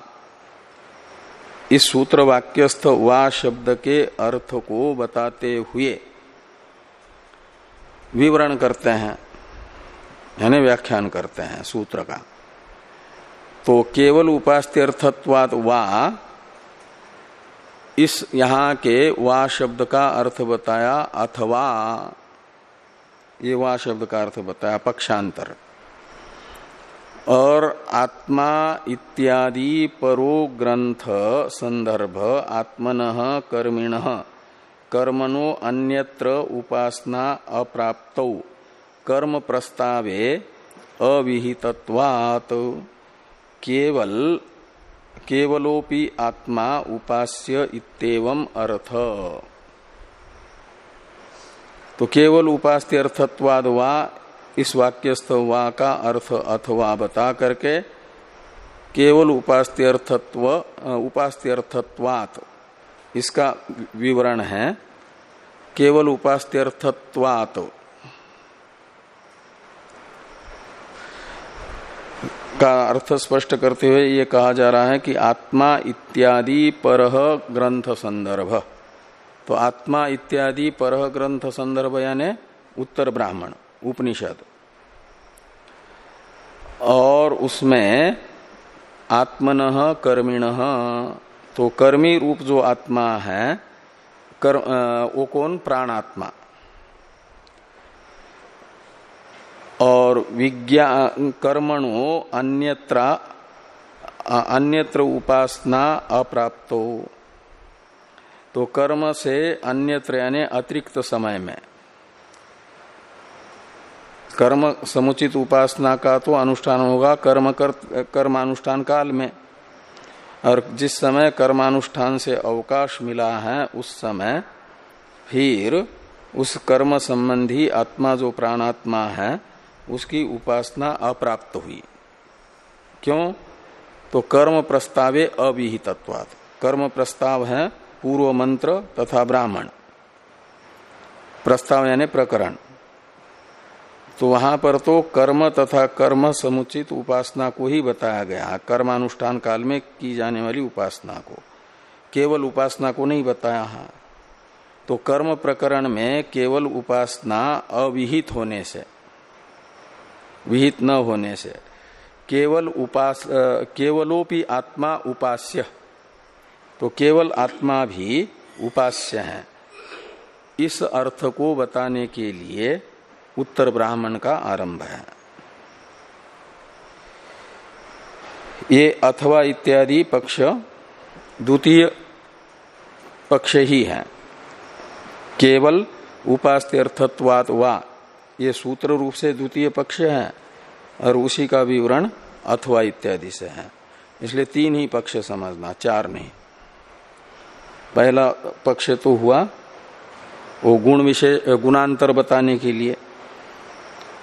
इस सूत्र वाक्यस्थ वा शब्द के अर्थ को बताते हुए विवरण करते हैं, यानी व्याख्यान करते हैं सूत्र का। तो केवल उपास्त्यर्थत्वाद वा इस यहाँ के वा शब्द का अर्थ बताया अथवा, ये वा शब्द का अर्थ बताया पक्षांतर। और आत्मा इत्यादि परो ग्रंथ संदर्भ आत्मन कर्मिण, कर्मणो अन्यत्र उपासना अप्राप्त, कर्म प्रस्तावे अविहितत्वात्। केवल केवलोपि आत्मा उपास्य इतम अर्थ। तो केवल उपास्य अर्थत्वाद वा, इस वाक्यस्थ वा का अर्थ अथवा बता करके केवल उपास्त्यर्थत्व उपास्त्यर्थत्वात्, इसका विवरण है। केवल उपास्त्यर्थत्वात का अर्थ स्पष्ट करते हुए ये कहा जा रहा है कि आत्मा इत्यादि परह ग्रंथ संदर्भ। तो आत्मा इत्यादि परह ग्रंथ संदर्भ यानी उत्तर ब्राह्मण उपनिषद। और उसमें आत्मन कर्मिण तो कर्मी रूप जो आत्मा है कर, वो कौन? प्राणात्मा। और विज्ञान कर्मणो अन्यत्र अन्यत्र उपासना अप्राप्त। हो तो कर्म से अन्यत्र यानी अतिरिक्त समय में। कर्म समुचित उपासना का तो अनुष्ठान होगा कर्म कर, कर्मानुष्ठान काल में। और जिस समय कर्मानुष्ठान से अवकाश मिला है उस समय फिर उस कर्म संबंधी आत्मा जो प्राणात्मा है उसकी उपासना अप्राप्त हुई। क्यों? तो कर्म प्रस्तावे अविहितत्वात्। कर्म प्रस्ताव है पूर्व मंत्र तथा ब्राह्मण। प्रस्ताव यानी प्रकरण। तो वहाँ पर तो कर्म तथा कर्म समुचित उपासना को ही बताया गया कर्मानुष्ठान काल में की जाने वाली उपासना को। केवल उपासना को नहीं बताया है। तो कर्म प्रकरण में केवल उपासना अविहित होने से विहित न होने से। केवल उपास केवलोपि आत्मा उपास्य। तो केवल आत्मा भी उपास्य है। इस अर्थ को बताने के लिए उत्तर ब्राह्मण का आरंभ है। ये अथवा इत्यादि पक्ष द्वितीय पक्ष ही है। केवल उपास्त्यर्थत्वात वा ये सूत्र रूप से द्वितीय पक्ष है और उसी का विवरण अथवा इत्यादि से है। इसलिए तीन ही पक्ष समझना, चार नहीं। पहला पक्ष तो हुआ वो गुण विषय गुणांतर बताने के लिए।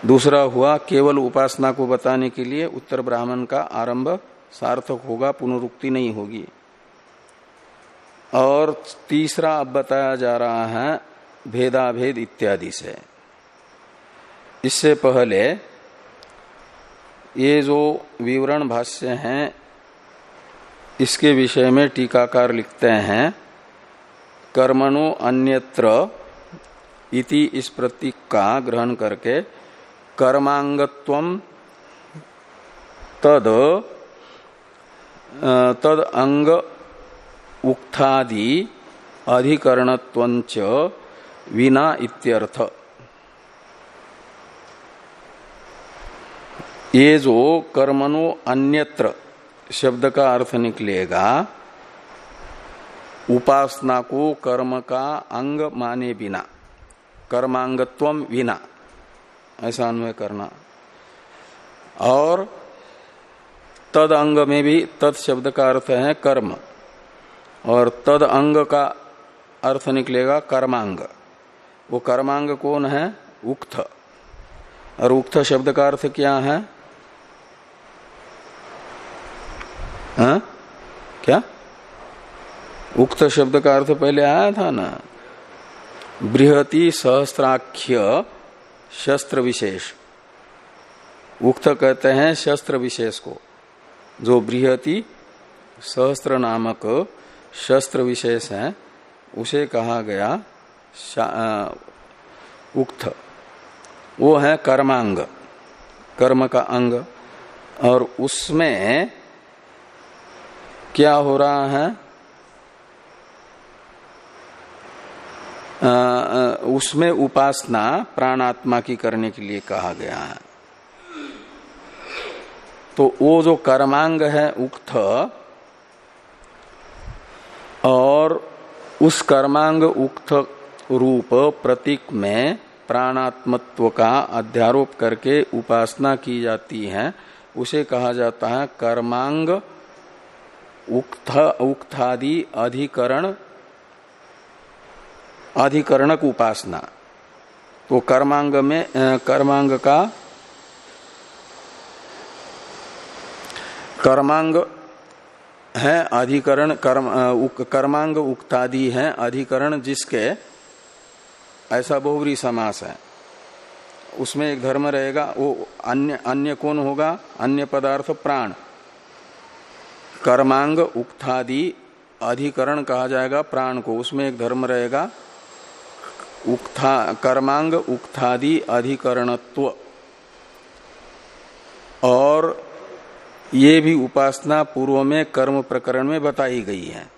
दूसरा हुआ केवल उपासना को बताने के लिए, उत्तर ब्राह्मण का आरंभ सार्थक होगा, पुनरुक्ति नहीं होगी। और तीसरा अब बताया जा रहा है भेदाभेद इत्यादि से। इससे पहले ये जो विवरण भाष्य हैं, इसके विषय में टीकाकार लिखते हैं, कर्मणो अन्यत्र इति इस प्रतीक का ग्रहण करके कर्मांगत्व तद तद अंग उक्थादि अधिकरणत्वंच विना इत्यर्थ। ये जो कर्मणो अन्यत्र, शब्द का अर्थ निकलेगा, उपासना को कर्म का अंग माने बिना, कर्मांगत्व बिना ऐसा अन्वय करना। और तद अंग में भी तद शब्द का अर्थ है कर्म, और तद अंग का अर्थ निकलेगा कर्मांग। वो कर्मांग कौन है? उक्त। और उक्त शब्द का अर्थ क्या है? हा? क्या? उक्त शब्द का अर्थ पहले आया था ना? बृहति सहस्त्राख्य शस्त्र विशेष। उक्त कहते हैं शस्त्र विशेष को। जो बृहति सहस्त्र नामक शस्त्र विशेष है, उसे कहा गया उक्त। वो है कर्मांग। कर्म का अंग। और उसमें क्या हो रहा है? उसमें उपासना प्राणात्मा की करने के लिए कहा गया है। तो वो जो कर्मांग है उक्त, और उस कर्मांग उक्त रूप प्रतीक में प्राणात्मत्व का अध्यारोप करके उपासना की जाती है, उसे कहा जाता है कर्मांग उक्त उक्तादि अधिकरण अधिकरणक उपासना। तो कर्मांग में कर्मांग का कर्मांग है अधिकरण कर्म उक, कर्मांग उक्तादि है अधिकरण जिसके ऐसा बहुवरी समास है। उसमें एक धर्म रहेगा वो अन्य अन्य कौन होगा? अन्य पदार्थ प्राण। कर्मांग उक्तादि अधिकरण कहा जाएगा, प्राण को, उसमें एक धर्म रहेगा। उक्था, कर्मांग उक्तादि अधिकरणत्व। और ये भी उपासना पूर्व में कर्म प्रकरण में बताई गई है।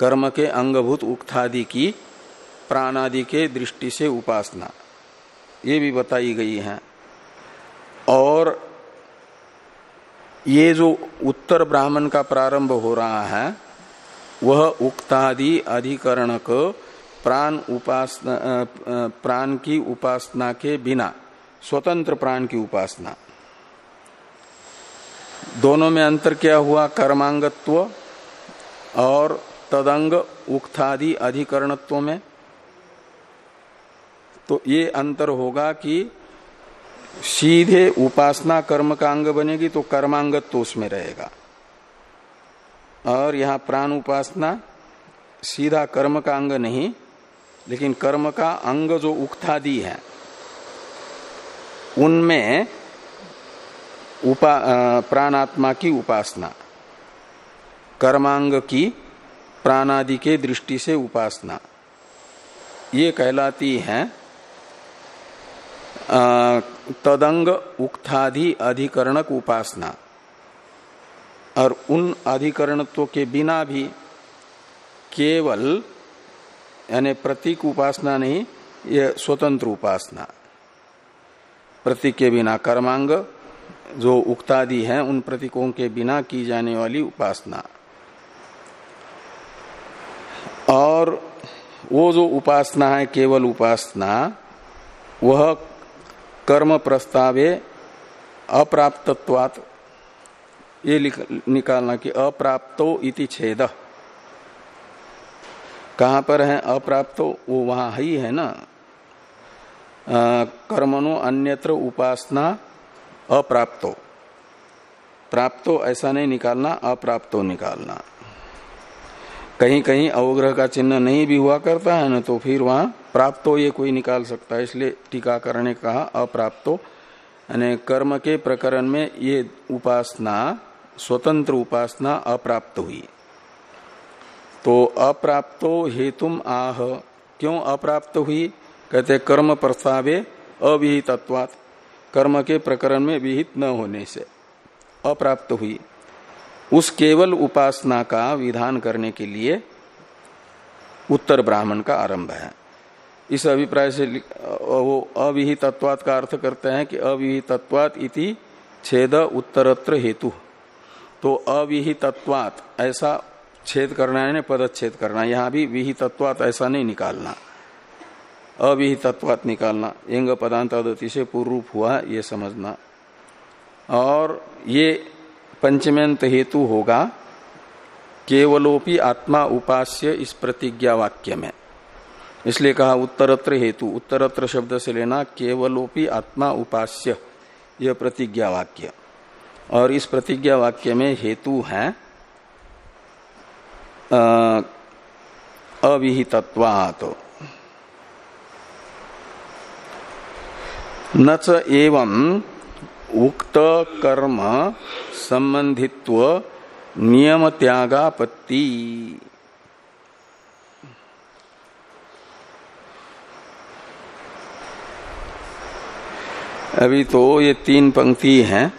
कर्म के अंगभूत उक्तादि की, प्राणादि के दृष्टि से उपासना। ये भी बताई गई है। और ये जो उत्तर ब्राह्मण का प्रारंभ हो रहा है, वह उक्तादि अधिकरणक प्राण उपासना प्राण की उपासना के बिना, स्वतंत्र प्राण की उपासना। दोनों में अंतर क्या हुआ? कर्मांगत्व और तदंग उक्तादि अधिकरणत्व में। तो ये अंतर होगा कि सीधे उपासना कर्म का अंग बनेगी तो कर्मांगत्व उसमें रहेगा। और यहाँ प्राण उपासना सीधा कर्म का अंग नहीं, लेकिन कर्म का अंग जो उक्तादि है, उनमें उपा प्राणात्मा की उपासना, कर्मांग की प्राणादि के दृष्टि से उपासना, ये कहलाती हैं तदंग उक्ताधि अधिकरणक उपासना। और उन अधिकरणत्व के बिना भी केवल, यानी प्रतीक उपासना नहीं, ये स्वतंत्र उपासना। प्रतीक के बिना कर्मांग, जो उक्तादि है, उन प्रतीकों के बिना की जाने वाली उपासना। और वो जो उपासना है, केवल उपासना, वह कर्म प्रस्तावे अप्राप्तत्वात। ये निकालना कि अप्राप्तो इति छेद। कहाँ पर है अप्राप्तो? वो वहाँ ही है ना। कर्मणु अन्यत्र उपासना अप्राप्तो। प्राप्तो ऐसा नहीं निकालना, अप्राप्तो निकालना। कहीं कहीं अवग्रह का चिन्ह नहीं भी हुआ करता है ना तो फिर वहाँ प्राप्तो ये कोई निकाल सकता है। इसलिए टीकाकरण ने कहा, अप्राप्तो। यानी कर्म के प्रकरण में ये उपासना, स्वतंत्र उपासना अप्राप्त हुई। तो अप्राप्तो हेतुम आह। क्यों अप्राप्त हुई? कहते कर्म प्रस्तावे अविहितत्वात। कर्म के प्रकरण में विहित न होने से अप्राप्त हुई। उस केवल उपासना का विधान करने के लिए उत्तर ब्राह्मण का आरंभ है। इस अभिप्राय से वो अविहितत्वात का अर्थ करते हैं कि अविहितत्वात इति छेद उत्तरत्र हेतु। तो अविहितत्वात, ऐसा छेद करना है पदच्छेद करना यहाँ भी विहितत्वात ऐसा नहीं निकालना। अविहितत्वात निकालना एंग पदांत से पूर्व रूप हुआ ये समझना। और ये पंचमेंत हेतु होगा, केवलोपि आत्मा उपास्य इस प्रतिज्ञा वाक्य में। इसलिए कहा उत्तरत्र हेतु, उत्तरत्र शब्द से लेना केवलोपि आत्मा उपास्य, यह प्रतिज्ञा वाक्य। और इस प्रतिज्ञा वाक्य में हेतु है अविहितत्वात्। न एवं उक्त कर्म संबंधित्व नियम त्यागापत्ति अभी तो ये तीन पंक्ति हैं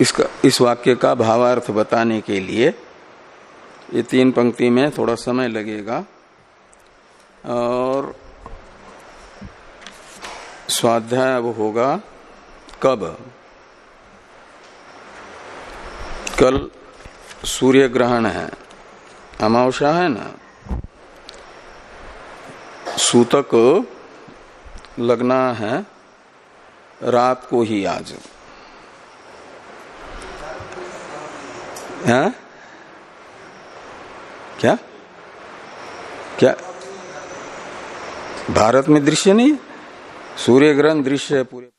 इसका, इस वाक्य का भावार्थ बताने के लिए। ये तीन पंक्ति में थोड़ा समय लगेगा। और स्वाध्याय अब होगा कब? कल सूर्य ग्रहण है। अमावस्या है ना? सूतक लगना है, रात को ही आज। है? क्या? क्या? भारत में दृश्य नहीं सूर्य ग्रहण दृश्य है पूरे।